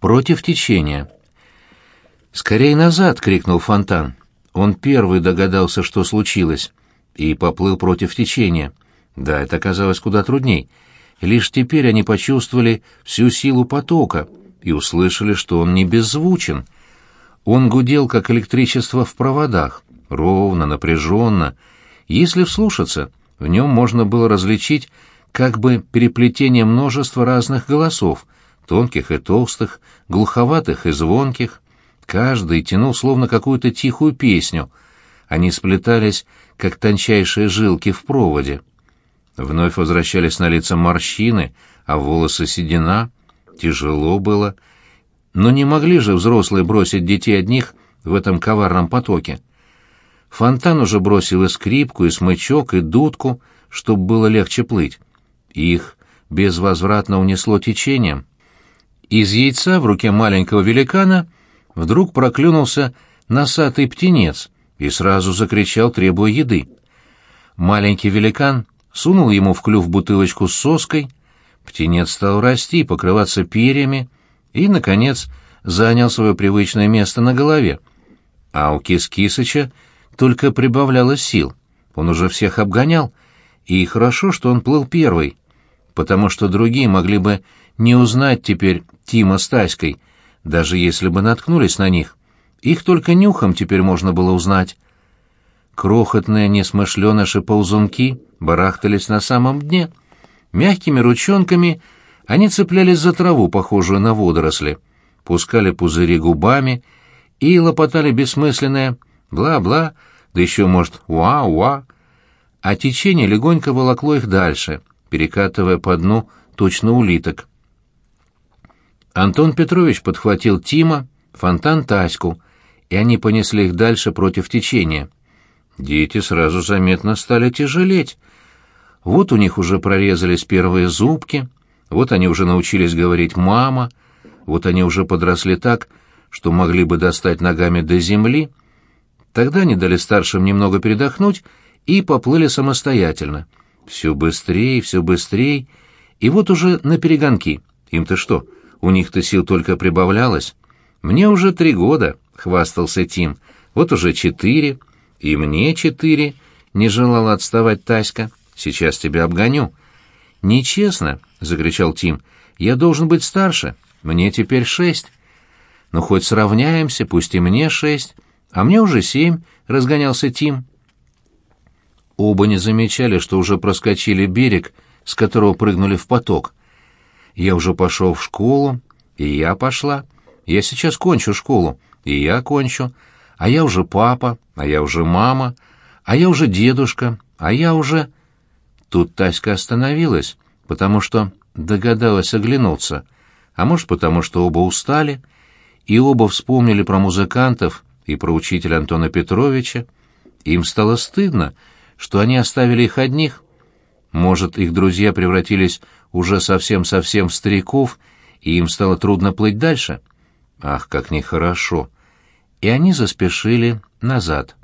Против течения. «Скорей назад!» — крикнул Фонтан. Он первый догадался, что случилось, и поплыл против течения. Да, это оказалось куда трудней. Лишь теперь они почувствовали всю силу потока и услышали, что он не беззвучен. Он гудел, как электричество в проводах, ровно, напряженно. Если вслушаться, в нем можно было различить как бы переплетение множества разных голосов, тонких и толстых, глуховатых и звонких. Каждый тянул словно какую-то тихую песню. Они сплетались, как тончайшие жилки в проводе. Вновь возвращались на лица морщины, а волосы седина. Тяжело было. Но не могли же взрослые бросить детей одних в этом коварном потоке. Фонтан уже бросил и скрипку, и смычок, и дудку, чтобы было легче плыть. Их безвозвратно унесло течением. Из яйца в руке маленького великана вдруг проклюнулся носатый птенец и сразу закричал, требуя еды. Маленький великан сунул ему в клюв бутылочку с соской, птенец стал расти, покрываться перьями и, наконец, занял свое привычное место на голове. А у Кис-Кисыча только прибавлялось сил. Он уже всех обгонял, и хорошо, что он плыл первый, потому что другие могли бы не узнать теперь Тима с Таськой, даже если бы наткнулись на них. Их только нюхом теперь можно было узнать. Крохотные несмышленыши-ползунки барахтались на самом дне. Мягкими ручонками они цеплялись за траву, похожую на водоросли, пускали пузыри губами и лопотали бессмысленное «бла-бла», да еще, может, «уа-уа», а течение легонько волокло их дальше, перекатывая по дну точно улиток. Антон Петрович подхватил Тима, фонтан Таську, и они понесли их дальше против течения. Дети сразу заметно стали тяжелеть. Вот у них уже прорезались первые зубки, вот они уже научились говорить «мама», вот они уже подросли так, что могли бы достать ногами до земли. Тогда они дали старшим немного передохнуть и поплыли самостоятельно. Все быстрее, все быстрее, и вот уже на перегонки. Им-то что, у них-то сил только прибавлялось. Мне уже три года, — хвастался Тим, — вот уже четыре, и мне четыре, — не желала отставать Таська. Сейчас тебя обгоню. Нечестно, — закричал Тим, — я должен быть старше, мне теперь шесть. Ну, хоть сравняемся, пусть и мне шесть, а мне уже семь, — разгонялся Тим. Оба не замечали, что уже проскочили берег, с которого прыгнули в поток. Я уже пошел в школу, и я пошла. Я сейчас кончу школу, и я кончу. А я уже папа, а я уже мама, а я уже дедушка, а я уже... Тут Таська остановилась, потому что догадалась оглянуться, а может, потому что оба устали, и оба вспомнили про музыкантов и про учителя Антона Петровича. Им стало стыдно, что они оставили их одних. Может, их друзья превратились уже совсем-совсем в стариков, и им стало трудно плыть дальше? Ах, как нехорошо! И они заспешили назад.